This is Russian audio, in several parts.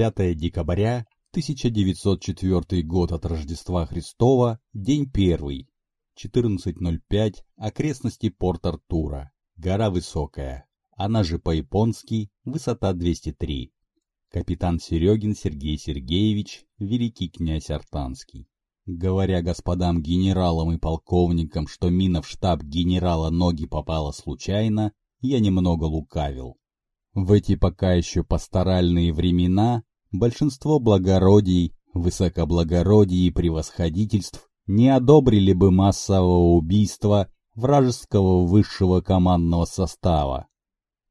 25 декабря 1904 год от Рождества Христова, день первый, 14.05, окрестности Порт-Артура, гора Высокая, она же по-японски высота 203. Капитан Серегин Сергей Сергеевич, великий князь Артанский. Говоря господам генералам и полковникам, что мина в штаб генерала Ноги попала случайно, я немного лукавил. В эти пока еще пасторальные времена большинство благородий, высокоблагородий и превосходительств не одобрили бы массового убийства вражеского высшего командного состава.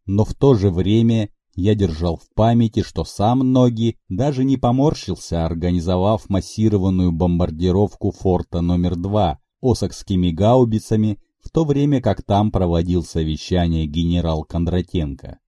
Но в то же время я держал в памяти, что сам Ноги даже не поморщился, организовав массированную бомбардировку форта номер два осокскими гаубицами, в то время как там проводил совещание генерал Кондратенко.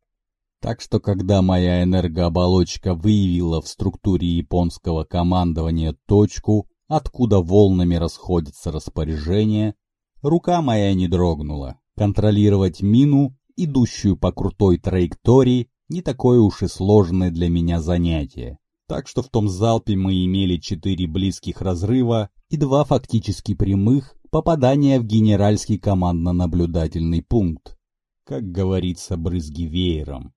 Так что когда моя энергооболочка выявила в структуре японского командования точку, откуда волнами расходятся распоряжения, рука моя не дрогнула. Контролировать мину, идущую по крутой траектории, не такое уж и сложное для меня занятие. Так что в том залпе мы имели четыре близких разрыва и два фактически прямых попадания в генеральский командно-наблюдательный пункт. Как говорится, брызги веером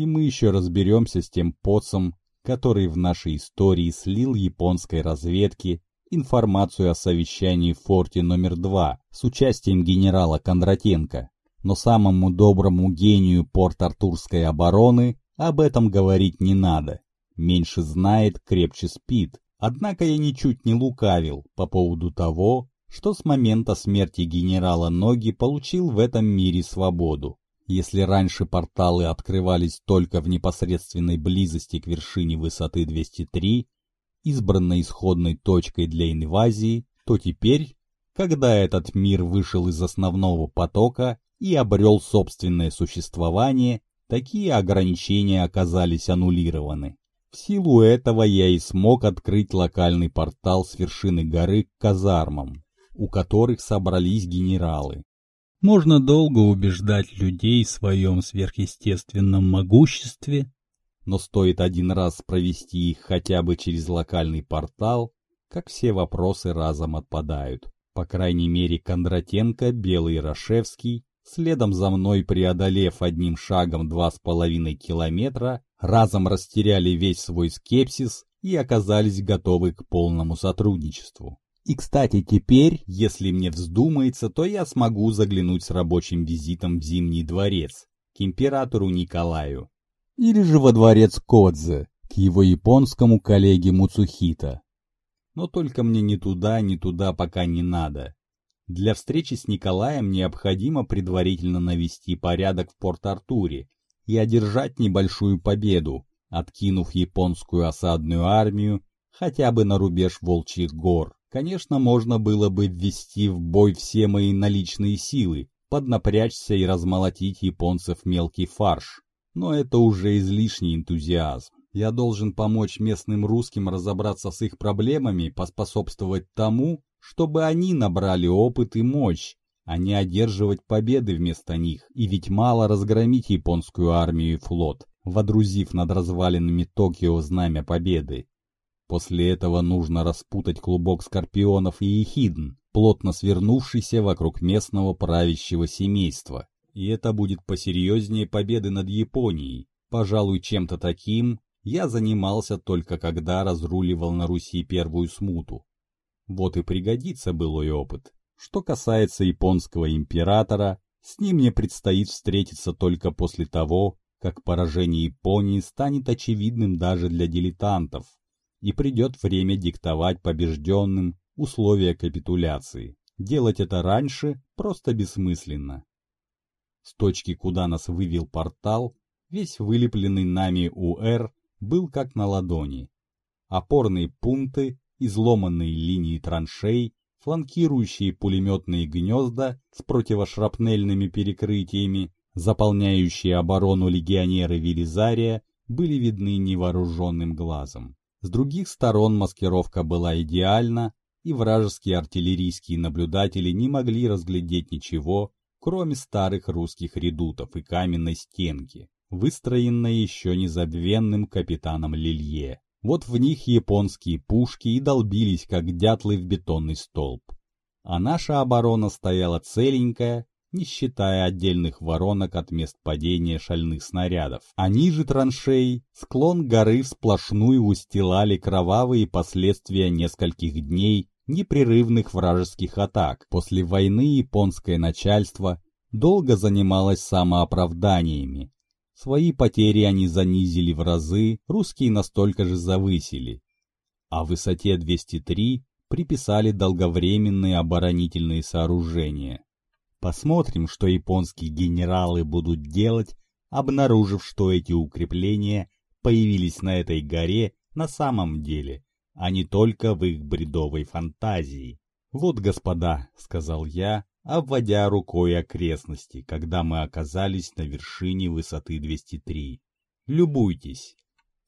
и мы еще разберемся с тем поцом, который в нашей истории слил японской разведке информацию о совещании в форте номер два с участием генерала Кондратенко. Но самому доброму гению порт-артурской обороны об этом говорить не надо. Меньше знает, крепче спит. Однако я ничуть не лукавил по поводу того, что с момента смерти генерала Ноги получил в этом мире свободу. Если раньше порталы открывались только в непосредственной близости к вершине высоты 203, избранной исходной точкой для инвазии, то теперь, когда этот мир вышел из основного потока и обрел собственное существование, такие ограничения оказались аннулированы. В силу этого я и смог открыть локальный портал с вершины горы к казармам, у которых собрались генералы. Можно долго убеждать людей в своем сверхъестественном могуществе, но стоит один раз провести их хотя бы через локальный портал, как все вопросы разом отпадают. По крайней мере, Кондратенко, Белый Рашевский, следом за мной преодолев одним шагом два с половиной километра, разом растеряли весь свой скепсис и оказались готовы к полному сотрудничеству. И, кстати, теперь, если мне вздумается, то я смогу заглянуть с рабочим визитом в Зимний дворец, к императору Николаю. Или же во дворец Кодзе, к его японскому коллеге Муцухита. Но только мне ни туда, ни туда пока не надо. Для встречи с Николаем необходимо предварительно навести порядок в Порт-Артуре и одержать небольшую победу, откинув японскую осадную армию хотя бы на рубеж Волчьих гор. Конечно, можно было бы ввести в бой все мои наличные силы, поднапрячься и размолотить японцев мелкий фарш. Но это уже излишний энтузиазм. Я должен помочь местным русским разобраться с их проблемами, поспособствовать тому, чтобы они набрали опыт и мощь, а не одерживать победы вместо них. И ведь мало разгромить японскую армию и флот, водрузив над развалинами Токио знамя победы. После этого нужно распутать клубок скорпионов и ехидн, плотно свернувшийся вокруг местного правящего семейства. И это будет посерьезнее победы над Японией. Пожалуй, чем-то таким я занимался только когда разруливал на Руси первую смуту. Вот и пригодится былой опыт. Что касается японского императора, с ним мне предстоит встретиться только после того, как поражение Японии станет очевидным даже для дилетантов и придет время диктовать побежденным условия капитуляции. Делать это раньше просто бессмысленно. С точки, куда нас вывел портал, весь вылепленный нами УР был как на ладони. Опорные пункты, изломанные линии траншей, фланкирующие пулеметные гнезда с противошрапнельными перекрытиями, заполняющие оборону легионеры Велизария, были видны невооруженным глазом. С других сторон маскировка была идеальна, и вражеские артиллерийские наблюдатели не могли разглядеть ничего, кроме старых русских редутов и каменной стенки. выстроенные еще незабвенным капитаном Лилье. Вот в них японские пушки и долбились, как дятлы в бетонный столб. А наша оборона стояла целенькая, не считая отдельных воронок от мест падения шальных снарядов. А ниже траншей склон горы сплошную устилали кровавые последствия нескольких дней непрерывных вражеских атак. После войны японское начальство долго занималось самооправданиями. Свои потери они занизили в разы, русские настолько же завысили. А высоте 203 приписали долговременные оборонительные сооружения. Посмотрим, что японские генералы будут делать, обнаружив, что эти укрепления появились на этой горе на самом деле, а не только в их бредовой фантазии. «Вот, господа», — сказал я, обводя рукой окрестности, когда мы оказались на вершине высоты 203. «Любуйтесь,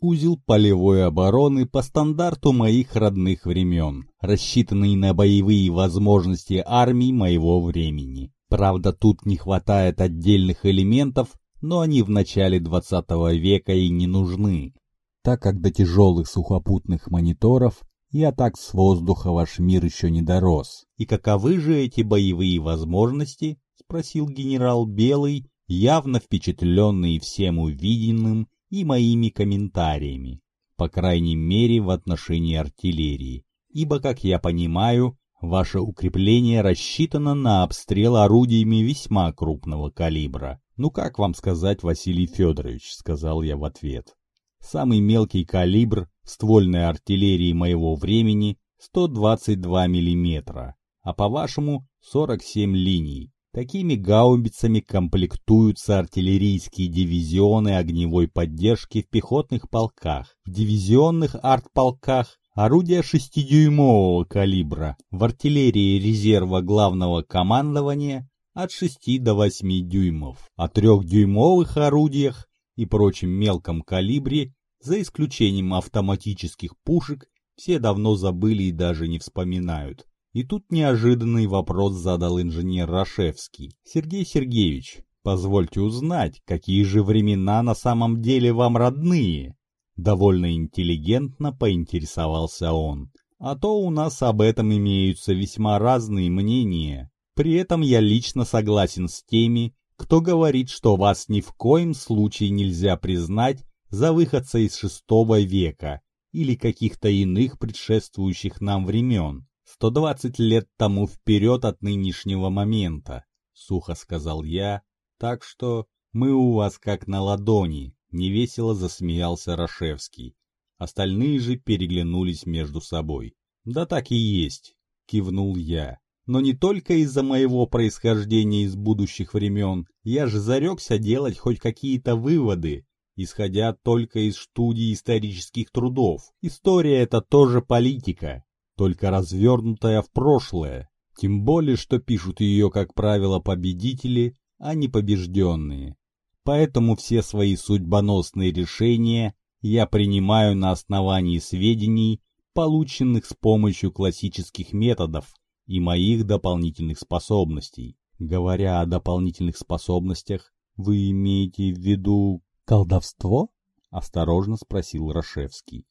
узел полевой обороны по стандарту моих родных времен, рассчитанный на боевые возможности армий моего времени. Правда, тут не хватает отдельных элементов, но они в начале 20 века и не нужны, так как до тяжелых сухопутных мониторов и атак с воздуха ваш мир еще не дорос. «И каковы же эти боевые возможности?» — спросил генерал Белый, явно впечатленный всем увиденным и моими комментариями, по крайней мере в отношении артиллерии, ибо, как я понимаю, Ваше укрепление рассчитано на обстрел орудиями весьма крупного калибра. Ну как вам сказать, Василий Федорович, сказал я в ответ. Самый мелкий калибр ствольной артиллерии моего времени 122 мм, а по-вашему 47 линий. Такими гаубицами комплектуются артиллерийские дивизионы огневой поддержки в пехотных полках, в дивизионных артполках Орудия шестидюймового калибра в артиллерии резерва главного командования от 6 до 8 дюймов, о трехдюймовых орудиях и прочем мелком калибре, за исключением автоматических пушек, все давно забыли и даже не вспоминают. И тут неожиданный вопрос задал инженер Рашевский. «Сергей Сергеевич, позвольте узнать, какие же времена на самом деле вам родные?» Довольно интеллигентно поинтересовался он. А то у нас об этом имеются весьма разные мнения. При этом я лично согласен с теми, кто говорит, что вас ни в коем случае нельзя признать за выходца из шестого века или каких-то иных предшествующих нам времен. 120 лет тому вперед от нынешнего момента, — сухо сказал я, — так что мы у вас как на ладони. Невесело засмеялся Рашевский. Остальные же переглянулись между собой. «Да так и есть», — кивнул я. «Но не только из-за моего происхождения из будущих времен. Я же зарекся делать хоть какие-то выводы, исходя только из студий исторических трудов. История — это тоже политика, только развернутая в прошлое. Тем более, что пишут ее, как правило, победители, а не побежденные. Поэтому все свои судьбоносные решения я принимаю на основании сведений, полученных с помощью классических методов и моих дополнительных способностей. Говоря о дополнительных способностях, вы имеете в виду колдовство? Осторожно спросил Рашевский.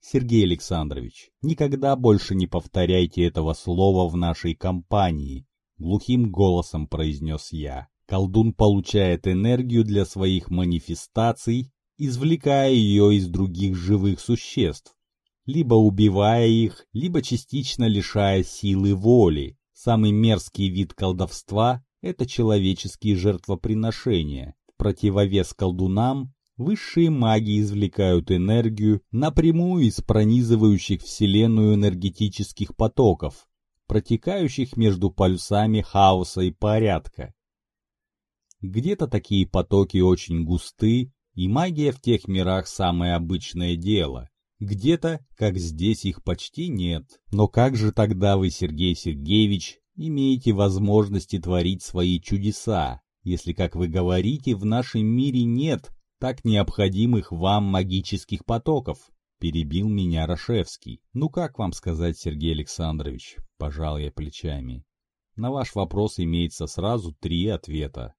Сергей Александрович, никогда больше не повторяйте этого слова в нашей компании, глухим голосом произнес я. Колдун получает энергию для своих манифестаций, извлекая ее из других живых существ, либо убивая их, либо частично лишая силы воли. Самый мерзкий вид колдовства – это человеческие жертвоприношения. В противовес колдунам высшие маги извлекают энергию напрямую из пронизывающих Вселенную энергетических потоков, протекающих между полюсами хаоса и порядка. Где-то такие потоки очень густы, и магия в тех мирах самое обычное дело. Где-то, как здесь, их почти нет. Но как же тогда вы, Сергей Сергеевич, имеете возможности творить свои чудеса, если, как вы говорите, в нашем мире нет так необходимых вам магических потоков? Перебил меня Рашевский. Ну как вам сказать, Сергей Александрович? Пожал я плечами. На ваш вопрос имеется сразу три ответа.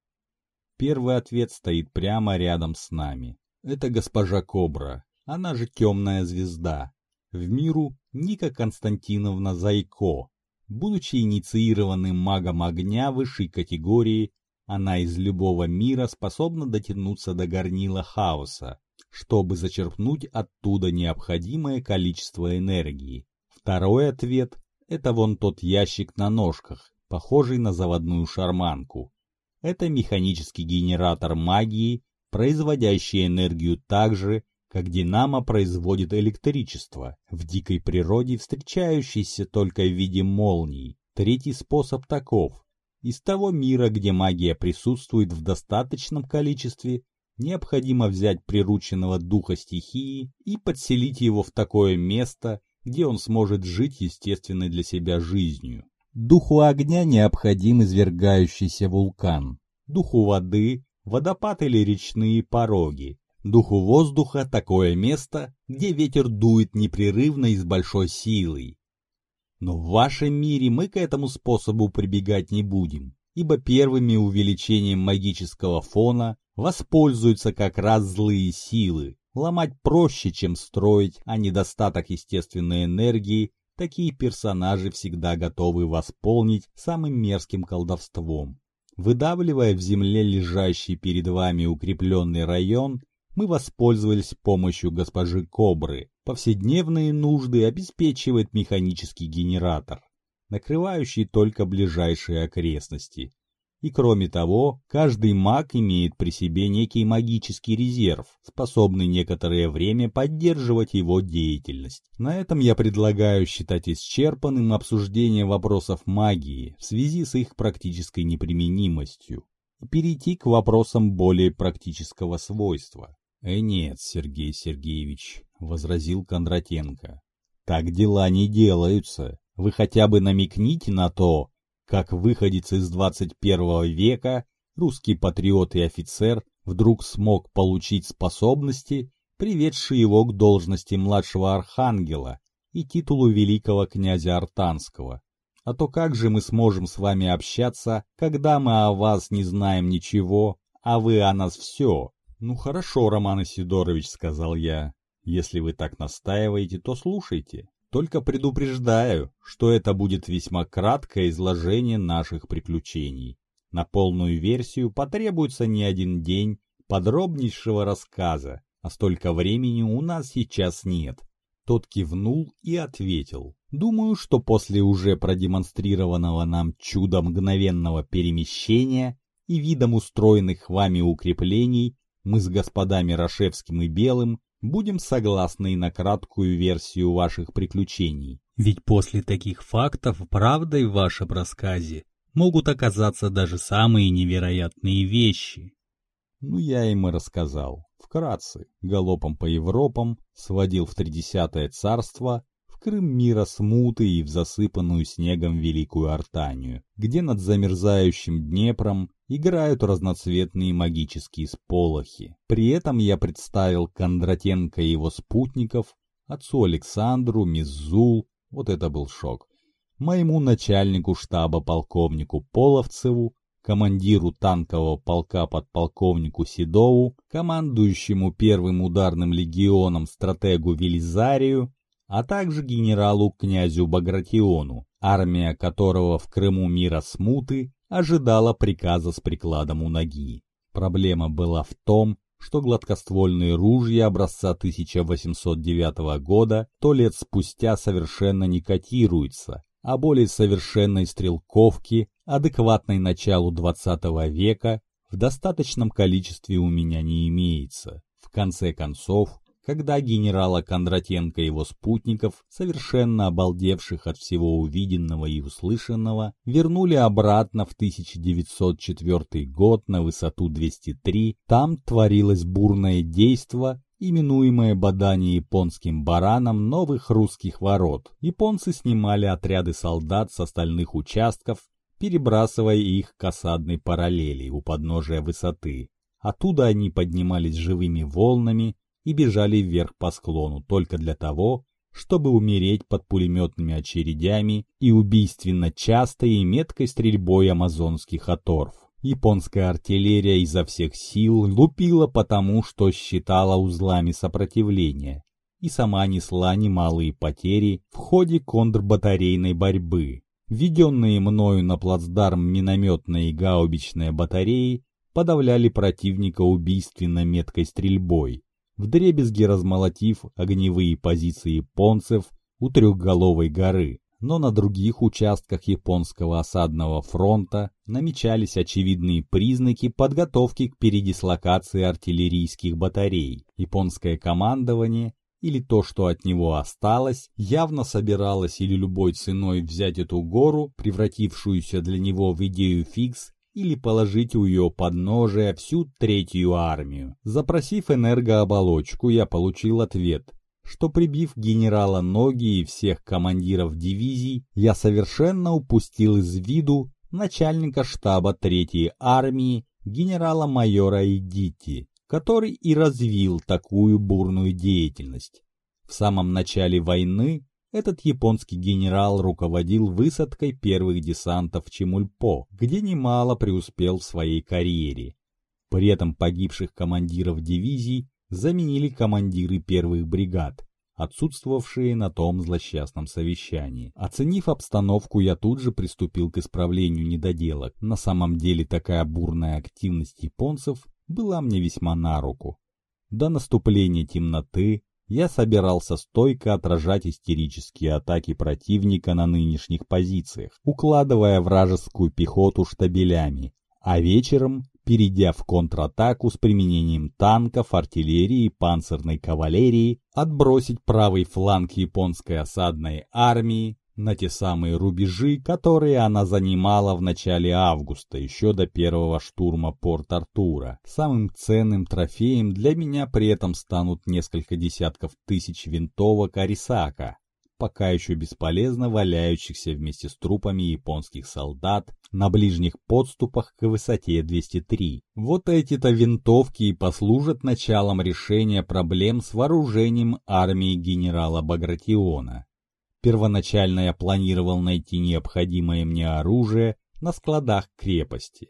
Первый ответ стоит прямо рядом с нами. Это госпожа Кобра, она же темная звезда. В миру Ника Константиновна Зайко. Будучи инициированным магом огня высшей категории, она из любого мира способна дотянуться до горнила хаоса, чтобы зачерпнуть оттуда необходимое количество энергии. Второй ответ – это вон тот ящик на ножках, похожий на заводную шарманку. Это механический генератор магии, производящий энергию так же, как динамо производит электричество, в дикой природе встречающийся только в виде молний. Третий способ таков. Из того мира, где магия присутствует в достаточном количестве, необходимо взять прирученного духа стихии и подселить его в такое место, где он сможет жить естественной для себя жизнью. Духу огня необходим извергающийся вулкан, духу воды – водопад или речные пороги, духу воздуха – такое место, где ветер дует непрерывно и с большой силой. Но в вашем мире мы к этому способу прибегать не будем, ибо первыми увеличением магического фона воспользуются как раз злые силы. Ломать проще, чем строить, а недостаток естественной энергии такие персонажи всегда готовы восполнить самым мерзким колдовством. Выдавливая в земле лежащий перед вами укрепленный район, мы воспользовались помощью госпожи Кобры. Повседневные нужды обеспечивает механический генератор, накрывающий только ближайшие окрестности. И кроме того, каждый маг имеет при себе некий магический резерв, способный некоторое время поддерживать его деятельность. На этом я предлагаю считать исчерпанным обсуждение вопросов магии в связи с их практической неприменимостью и перейти к вопросам более практического свойства. «Э, нет, Сергей Сергеевич», — возразил Кондратенко. «Так дела не делаются. Вы хотя бы намекните на то, как выходец из 21 века, русский патриот и офицер вдруг смог получить способности, приведшие его к должности младшего архангела и титулу великого князя Артанского. А то как же мы сможем с вами общаться, когда мы о вас не знаем ничего, а вы о нас все? Ну хорошо, Роман Исидорович, сказал я. Если вы так настаиваете, то слушайте. Только предупреждаю, что это будет весьма краткое изложение наших приключений. На полную версию потребуется не один день подробнейшего рассказа, а столько времени у нас сейчас нет. Тот кивнул и ответил. Думаю, что после уже продемонстрированного нам чуда мгновенного перемещения и видом устроенных вами укреплений мы с господами Рашевским и Белым будем согласны и на краткую версию ваших приключений. Ведь после таких фактов правдой в вашем рассказе могут оказаться даже самые невероятные вещи. Ну, я им и рассказал. Вкратце, галопом по Европам, сводил в тридесятое царство, Крым мира смуты и в засыпанную снегом Великую Артанию, где над замерзающим Днепром играют разноцветные магические сполохи. При этом я представил Кондратенко и его спутников, отцу Александру, Миззул, вот это был шок, моему начальнику штаба полковнику Половцеву, командиру танкового полка подполковнику Седову, командующему первым ударным легионом стратегу Велизарию, а также генералу князю Багратиону, армия которого в Крыму мира смуты ожидала приказа с прикладом у ноги. Проблема была в том, что гладкоствольные ружья образца 1809 года то лет спустя совершенно не котируются, а более совершенной стрелковки, адекватной началу 20 века, в достаточном количестве у меня не имеется. В конце концов, когда генерала Кондратенко и его спутников, совершенно обалдевших от всего увиденного и услышанного, вернули обратно в 1904 год на высоту 203, там творилось бурное действо, именуемое бадание японским бараном новых русских ворот. Японцы снимали отряды солдат с остальных участков, перебрасывая их к осадной параллели у подножия высоты. Оттуда они поднимались живыми волнами, и бежали вверх по склону только для того, чтобы умереть под пулеметными очередями и убийственно частой и меткой стрельбой амазонских оторв. Японская артиллерия изо всех сил лупила потому, что считала узлами сопротивления, и сама несла немалые потери в ходе контрбатарейной борьбы. Введенные мною на плацдарм минометные и гаубичные батареи подавляли противника убийственно меткой стрельбой, вдребезги размолотив огневые позиции японцев у трехголовой горы. Но на других участках японского осадного фронта намечались очевидные признаки подготовки к передислокации артиллерийских батарей. Японское командование или то, что от него осталось, явно собиралось или любой ценой взять эту гору, превратившуюся для него в идею фикс, или положить у ее подножия всю третью армию. Запросив энергооболочку, я получил ответ, что прибив генерала Ноги и всех командиров дивизий, я совершенно упустил из виду начальника штаба третьей армии генерала-майора Идити, который и развил такую бурную деятельность. В самом начале войны этот японский генерал руководил высадкой первых десантов в Чемульпо, где немало преуспел в своей карьере. При этом погибших командиров дивизий заменили командиры первых бригад, отсутствовавшие на том злосчастном совещании. Оценив обстановку, я тут же приступил к исправлению недоделок. На самом деле такая бурная активность японцев была мне весьма на руку. До наступления темноты я собирался стойко отражать истерические атаки противника на нынешних позициях, укладывая вражескую пехоту штабелями, а вечером, перейдя в контратаку с применением танков, артиллерии и панцирной кавалерии, отбросить правый фланг японской осадной армии на те самые рубежи, которые она занимала в начале августа, еще до первого штурма Порт-Артура. Самым ценным трофеем для меня при этом станут несколько десятков тысяч винтовок Арисака, пока еще бесполезно валяющихся вместе с трупами японских солдат на ближних подступах к высоте 203. Вот эти-то винтовки и послужат началом решения проблем с вооружением армии генерала Багратиона. Первоначально я планировал найти необходимое мне оружие на складах крепости.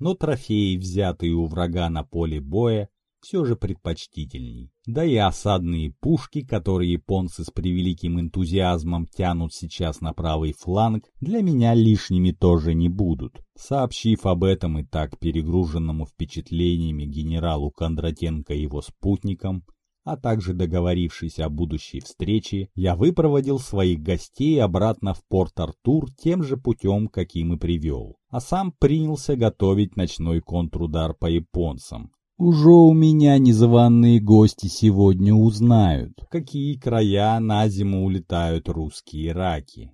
Но трофеи, взятые у врага на поле боя, все же предпочтительней. Да и осадные пушки, которые японцы с превеликим энтузиазмом тянут сейчас на правый фланг, для меня лишними тоже не будут. Сообщив об этом и так перегруженному впечатлениями генералу Кондратенко и его спутникам, а также договорившись о будущей встрече, я выпроводил своих гостей обратно в Порт-Артур тем же путем, каким и привел, а сам принялся готовить ночной контрудар по японцам. Уже у меня незваные гости сегодня узнают, какие края на зиму улетают русские раки.